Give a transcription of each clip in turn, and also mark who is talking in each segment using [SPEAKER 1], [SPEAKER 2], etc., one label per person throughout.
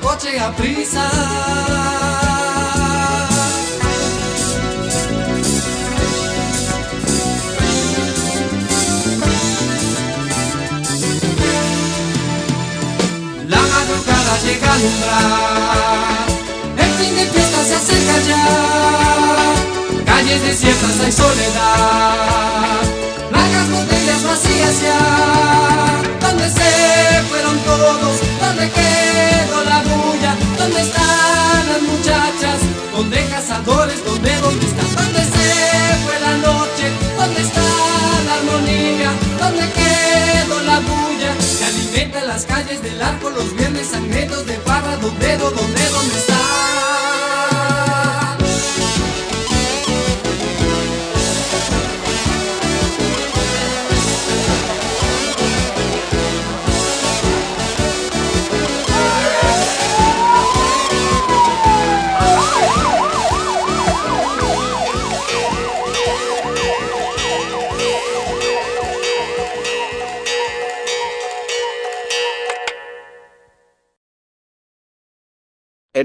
[SPEAKER 1] Coche a prisa. La madrugada llega al umbral El fin de fiesta se acerca ya. Calles desiertas hay soledad vacías ya ¿Dónde se fueron todos? ¿Dónde quedó la bulla? ¿Dónde están las muchachas? ¿Dónde cazadores? ¿Dónde, dónde están? ¿Dónde se fue la noche? ¿Dónde está la armonía? ¿Dónde quedó la bulla? Se alimenta en las calles del arco los viernes sangrientos de barra ¿Dónde, dónde, dónde está?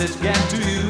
[SPEAKER 2] message get to you.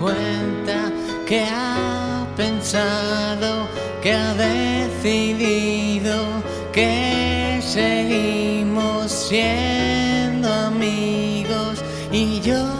[SPEAKER 3] Cuenta que ha pensado, que ha decidido que seguimos siendo amigos. Y yo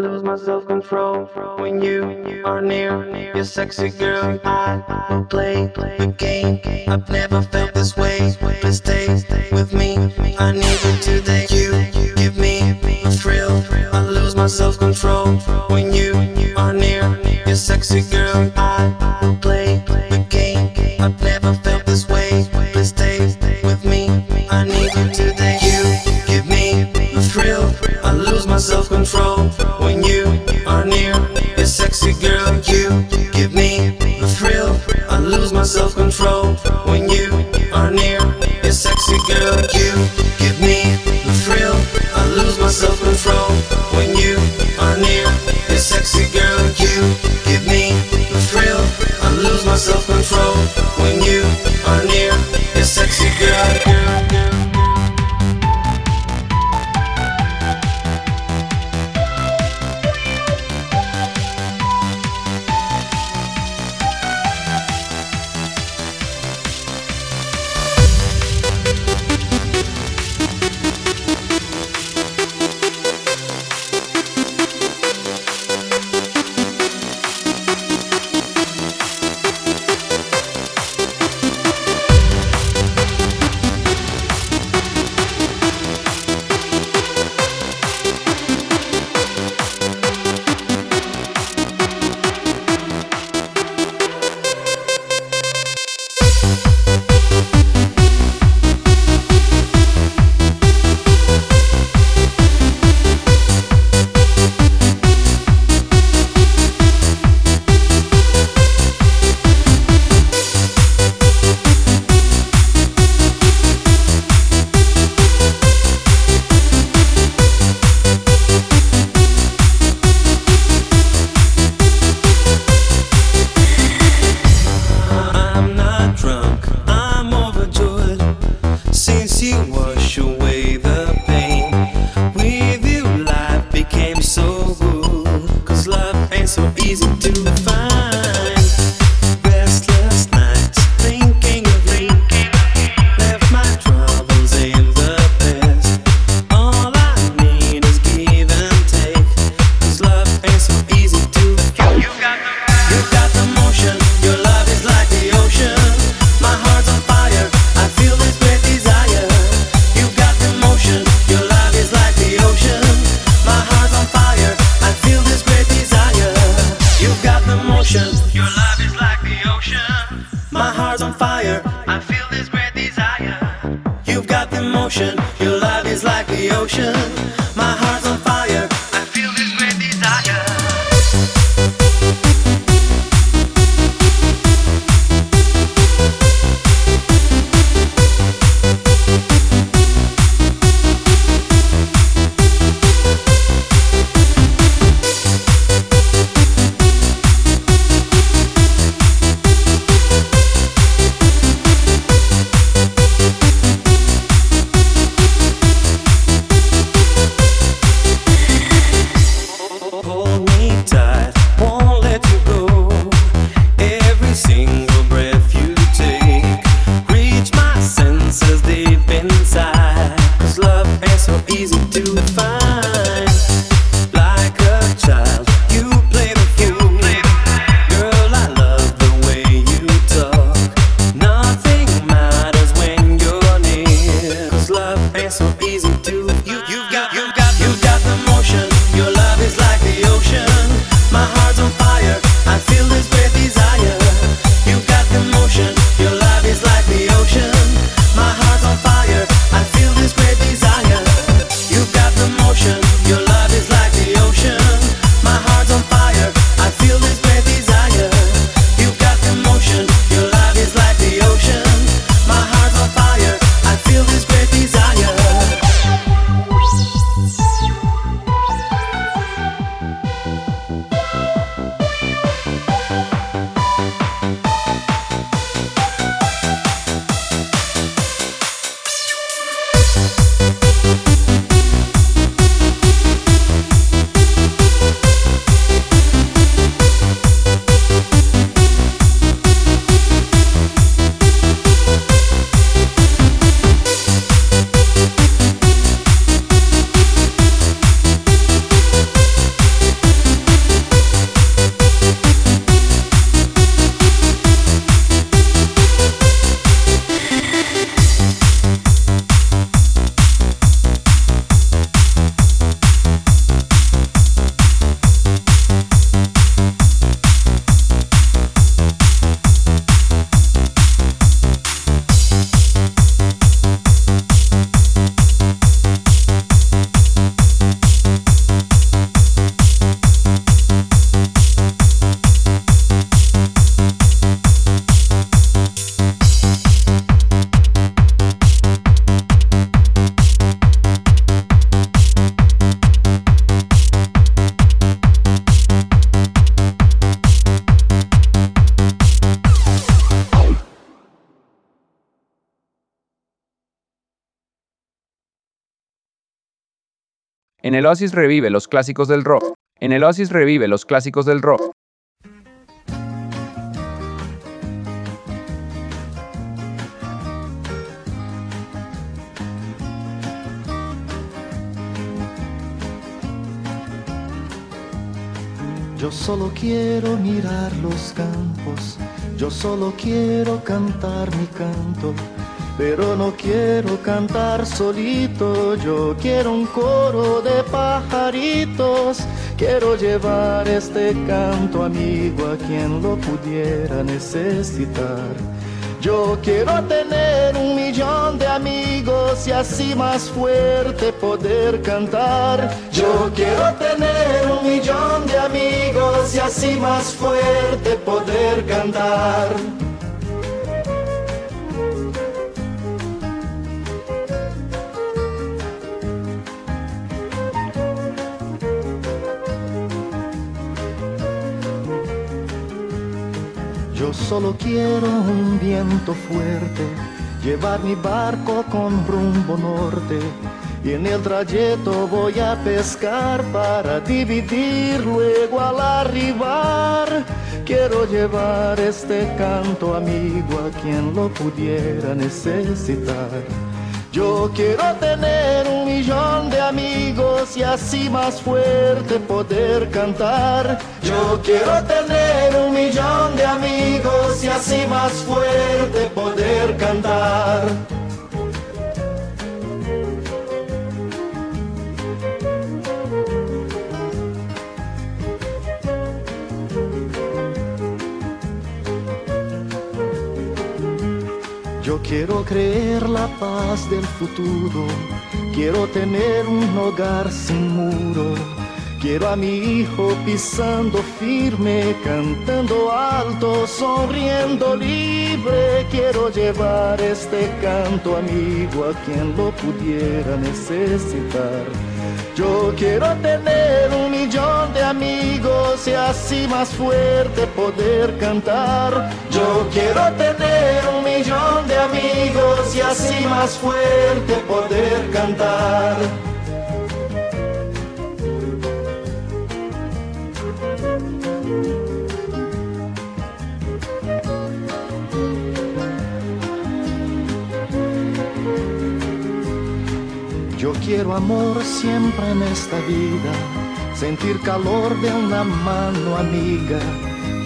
[SPEAKER 4] Lose my self control when you are near. You're sexy girl. I will play the game. I've never felt this way. Please stay with me. I need you today. You give me a thrill. I lose my self control when you are near. You're sexy girl. I will play the game. I've never felt this way. I lose my self control when you are near. You're sexy girl. You give me the thrill. I lose my self control when you are near. You're sexy girl. You give me the thrill. I lose my self control when you are near. You're sexy girl. You give me the thrill. I lose my self control when you are near. You're sexy girl. I'm
[SPEAKER 5] En el Oasis revive los clásicos del rock. En el Oasis revive los clásicos del rock.
[SPEAKER 6] Yo solo quiero mirar los campos, yo solo quiero cantar mi canto, pero no quiero cantar solito, yo quiero un coro de pajaritos, quiero llevar este canto amigo a quien lo pudiera necesitar. Yo quiero tener un millón de amigos y así más fuerte poder cantar. Yo quiero tener un millón de amigos y así más fuerte poder cantar. Solo quiero un viento fuerte, llevar mi barco con rumbo norte. Y en el trayecto voy a pescar para dividir luego al arribar. Quiero llevar este canto amigo a quien lo pudiera necesitar. Yo quiero tener un millón de amigos y así más fuerte poder cantar. Yo quiero tener un millón de amigos y así más fuerte poder cantar. Quiero creer la paz del futuro, quiero tener un hogar sin muro. Quiero a mi hijo pisando firme, cantando alto, sonriendo libre. Quiero llevar este canto amigo a quien lo pudiera necesitar. Yo quiero tener un millón de amigos y así más fuerte poder cantar. Yo quiero tener un millón de amigos y así más fuerte poder cantar. Quiero amor siempre en esta vida, sentir calor de una mano amiga.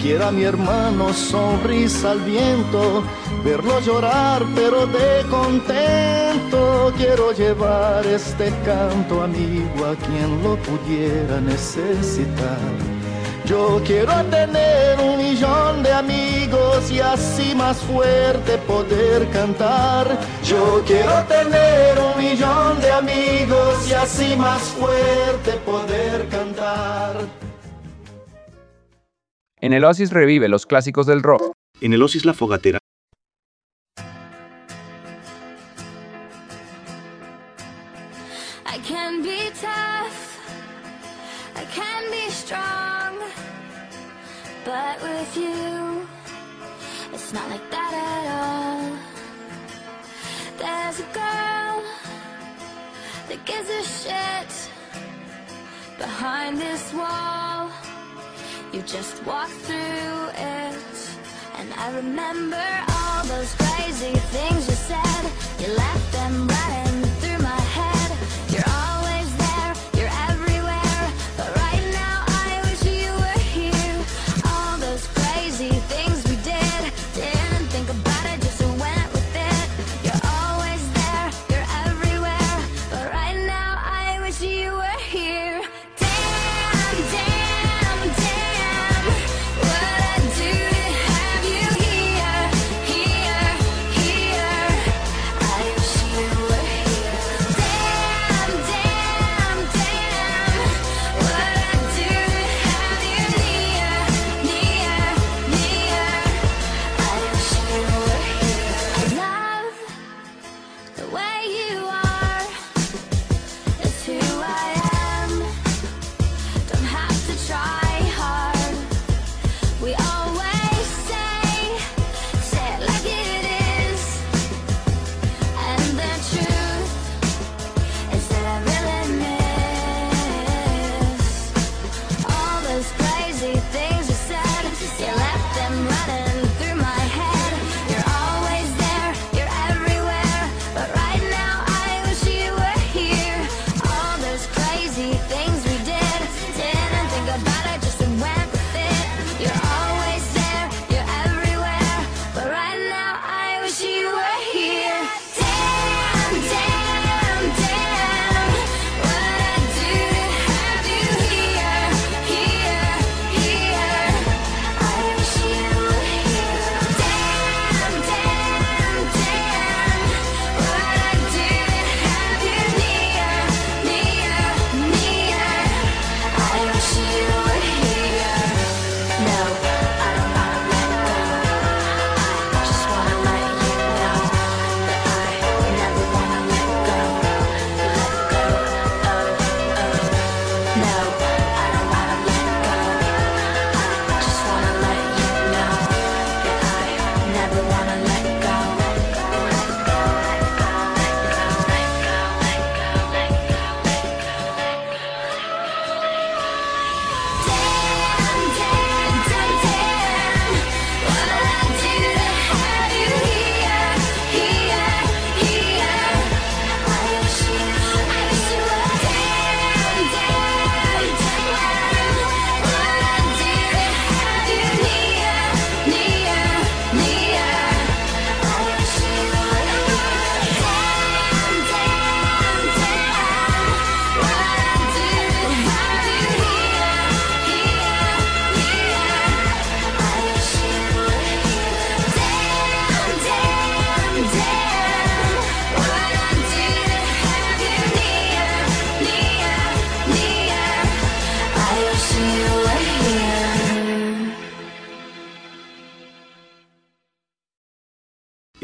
[SPEAKER 6] Quiero a mi hermano sonrisa al viento, verlo llorar pero de contento. Quiero llevar este canto amigo a quien lo pudiera necesitar. Yo quiero tener un millón de amigos y así más fuerte poder cantar. Yo quiero tener un millón de amigos y así más fuerte poder cantar.
[SPEAKER 5] En el Oasis revive los clásicos del rock.
[SPEAKER 7] En el Oasis La Fogatera
[SPEAKER 8] but with you, it's not like that at all. There's a girl that gives a shit behind this wall. You just walk through it, and I remember all those crazy things you said. You left them running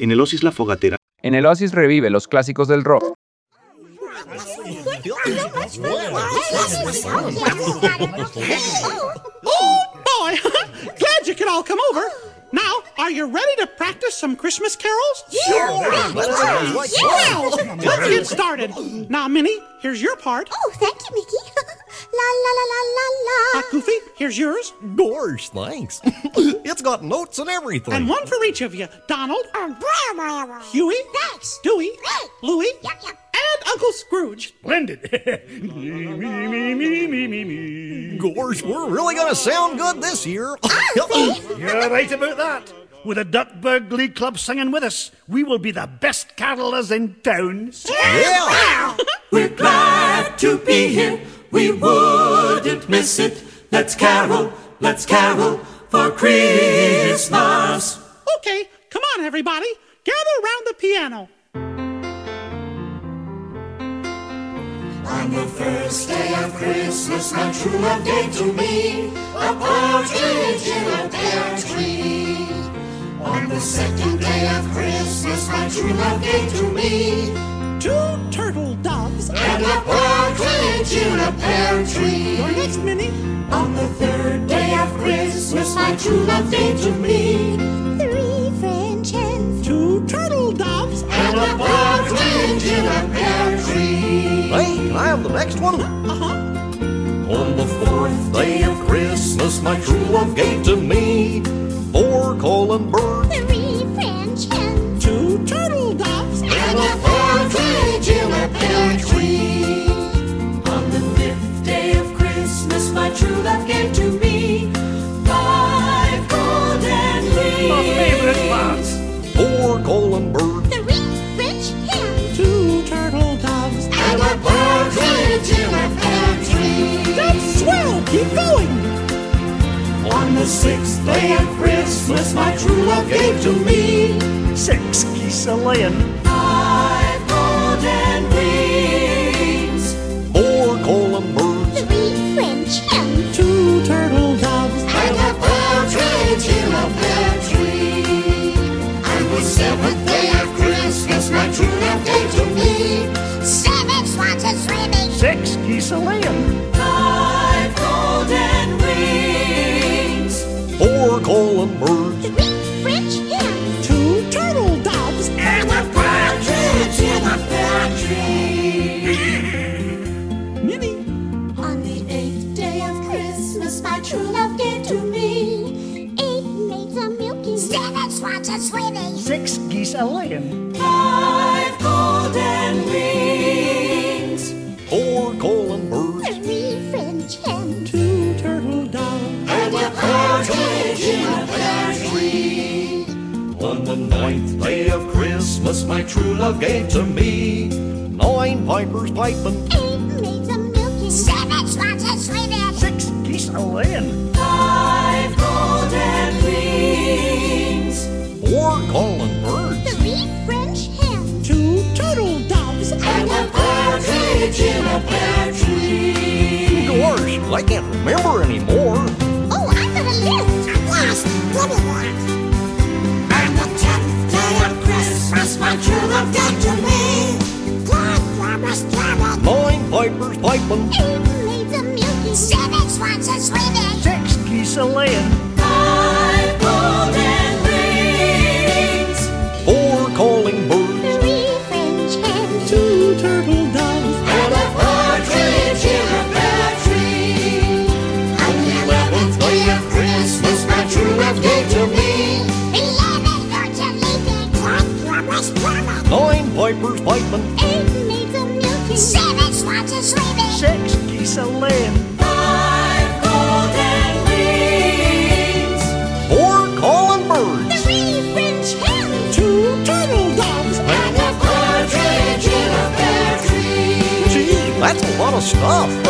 [SPEAKER 7] En el Oasis La Fogatera
[SPEAKER 5] En el Oasis revive los clásicos del rock.
[SPEAKER 9] Oh, boy! Glad you could all come over. Now, are you ready to practice some Christmas carols?
[SPEAKER 10] Yeah!
[SPEAKER 9] Well, let's get started. Now, Minnie, here's your part.
[SPEAKER 10] Oh, thank you, Mickey. la la la la la la.
[SPEAKER 9] Goofy, here's yours.
[SPEAKER 11] Gosh, thanks. it's got notes and everything.
[SPEAKER 9] And one for each of you. Donald, Huey, Dewey, Louie, and Uncle Scrooge.
[SPEAKER 12] Splendid. me, me, me, me, me, me, me.
[SPEAKER 11] Gosh, we're really gonna sound good this year.
[SPEAKER 12] You're right about that. With the Duckburg Glee Club singing with us, we will be the best carolers in town.
[SPEAKER 11] Yeah!
[SPEAKER 1] We're glad to be here. We wouldn't miss it. Let's carol, let's carol for Christmas.
[SPEAKER 9] Okay, come on, everybody. Gather around the piano.
[SPEAKER 1] On the first day of Christmas, my true love gave to me a partridge in a pear tree. On the second day of Christmas, my true love gave to me
[SPEAKER 9] two turtle doves
[SPEAKER 1] and a partridge in a pear tree.
[SPEAKER 9] You're next, Minnie.
[SPEAKER 1] On the third day of Christmas, my true love gave to me
[SPEAKER 10] Three French hens.
[SPEAKER 9] two turtle doves
[SPEAKER 1] and a partridge in a pear tree.
[SPEAKER 11] Hey, can I have the next one?
[SPEAKER 9] Uh-huh.
[SPEAKER 11] On the fourth day of Christmas, my true love gave to me four calling birds.
[SPEAKER 10] Three French hens.
[SPEAKER 9] two turtle doves
[SPEAKER 1] and a partridge in a pear tree. On the fifth day of Christmas, my true love gave to me five golden rings.
[SPEAKER 12] My favorite part.
[SPEAKER 11] Four calling birds.
[SPEAKER 10] Three French hens.
[SPEAKER 9] two turtle doves
[SPEAKER 1] and a partridge in a pear tree.
[SPEAKER 9] That's swell. Keep going.
[SPEAKER 1] On the sixth day of Christmas, my true love gave to me
[SPEAKER 12] Six geese a laying.
[SPEAKER 1] Golden rings.
[SPEAKER 11] Four calling birds.
[SPEAKER 10] Three French hens.
[SPEAKER 9] two turtle doves
[SPEAKER 1] and a partridge in a pear tree. On the seventh day of Christmas, my true love gave to me
[SPEAKER 10] Seven swans are swimming.
[SPEAKER 12] Six geese a
[SPEAKER 10] Christmas, my true love gave to me
[SPEAKER 11] nine pipers piping.
[SPEAKER 10] Eight maids a milking. Seven swans are swimming.
[SPEAKER 12] Six geese a laying.
[SPEAKER 1] Five golden rings.
[SPEAKER 11] Four calling
[SPEAKER 12] Six geese a laying.
[SPEAKER 1] five golden rings.
[SPEAKER 11] Four calling birds.
[SPEAKER 10] Three French hens.
[SPEAKER 9] two turtle doves
[SPEAKER 1] And a partridge in a pear tree.
[SPEAKER 11] Gee, that's a lot of stuff.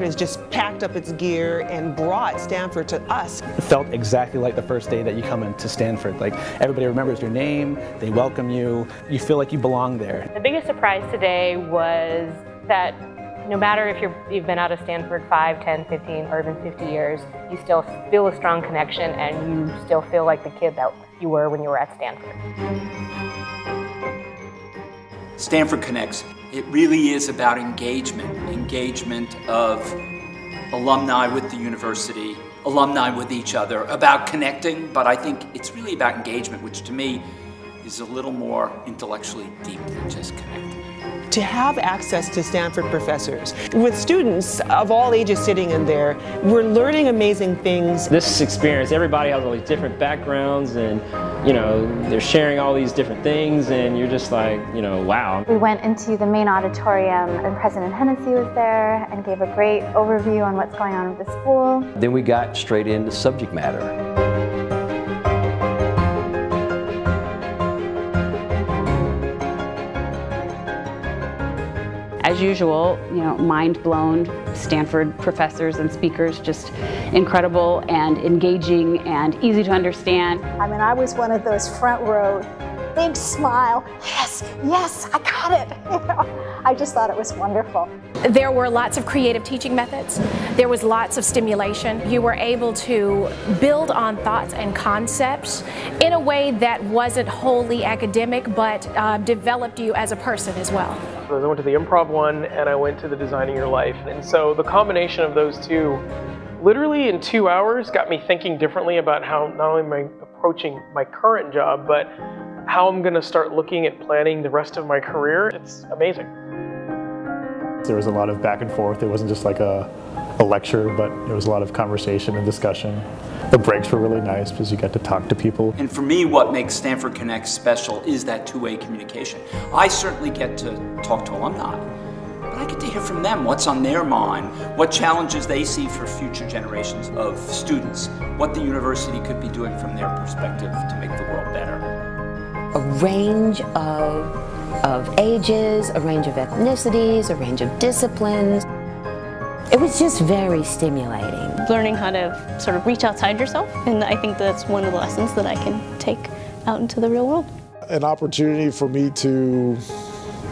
[SPEAKER 13] Stanford has just packed up its gear and brought Stanford to us.
[SPEAKER 14] It felt exactly like the first day that you come into Stanford. Like everybody remembers your name, they welcome you, you feel like you belong there.
[SPEAKER 15] The biggest surprise today was that no matter if you're, you've been out of Stanford 5, 10, 15, or even 50 years, you still feel a strong connection and you still feel like the kid that you were when you were at Stanford.
[SPEAKER 16] Stanford Connects. It really is about engagement, engagement of alumni with the university, alumni with each other, about connecting, but I think it's really about engagement, which to me is a little more intellectually deep than just connecting.
[SPEAKER 13] To have access to Stanford professors, with students of all ages sitting in there, we're learning amazing things.
[SPEAKER 17] This experience, everybody has all these different backgrounds and, you know, they're sharing all these different things and you're just like, you know, wow.
[SPEAKER 18] We went into the main auditorium and President Hennessy was there and gave a great overview on what's going on with the school.
[SPEAKER 19] Then we got straight into subject matter.
[SPEAKER 20] As usual, you know, mind blown. Stanford professors and speakers just incredible and engaging and easy to understand.
[SPEAKER 21] I mean, I was one of those front row, big smile. Yes, yes, I got it. You know, I just thought it was wonderful.
[SPEAKER 22] There were lots of creative teaching methods. There was lots of stimulation. You were able to build on thoughts and concepts in a way that wasn't wholly academic, but uh, developed you as a person as well.
[SPEAKER 23] I went to the improv one and I went to the designing your life. And so the combination of those two, literally in two hours, got me thinking differently about how not only am I approaching my current job, but how I'm going to start looking at planning the rest of my career. It's amazing.
[SPEAKER 24] There was a lot of back and forth. It wasn't just like a, a lecture, but it was a lot of conversation and discussion. The breaks were really nice because you get to talk to people.
[SPEAKER 16] And for me, what makes Stanford Connect special is that two way communication. I certainly get to talk to alumni, but I get to hear from them what's on their mind, what challenges they see for future generations of students, what the university could be doing from their perspective to make the world better.
[SPEAKER 25] A range of, of ages, a range of ethnicities, a range of disciplines. It was just very stimulating.
[SPEAKER 26] Learning how to sort of reach outside yourself, and I think that's one of the lessons that I can take out into the real world.
[SPEAKER 27] An opportunity for me to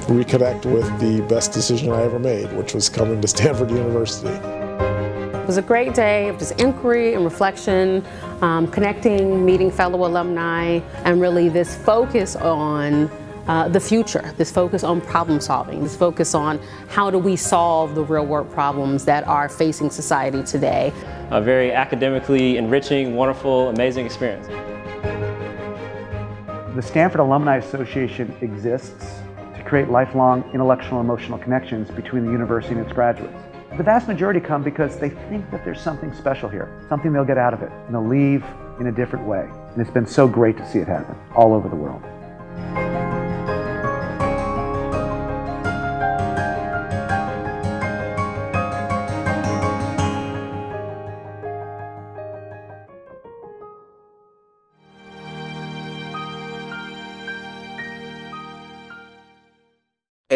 [SPEAKER 27] reconnect with the best decision I ever made, which was coming to Stanford University.
[SPEAKER 28] It was a great day of just inquiry and reflection, um, connecting, meeting fellow alumni, and really this focus on uh, the future, this focus on problem solving, this focus on how do we solve the real world problems that are facing society today.
[SPEAKER 17] A very academically enriching, wonderful, amazing experience.
[SPEAKER 29] The Stanford Alumni Association exists to create lifelong intellectual and emotional connections between the university and its graduates. The vast majority come because they think that there's something special here, something they'll get out of it, and they'll leave in a different way. And it's been so great to see it happen all over the world.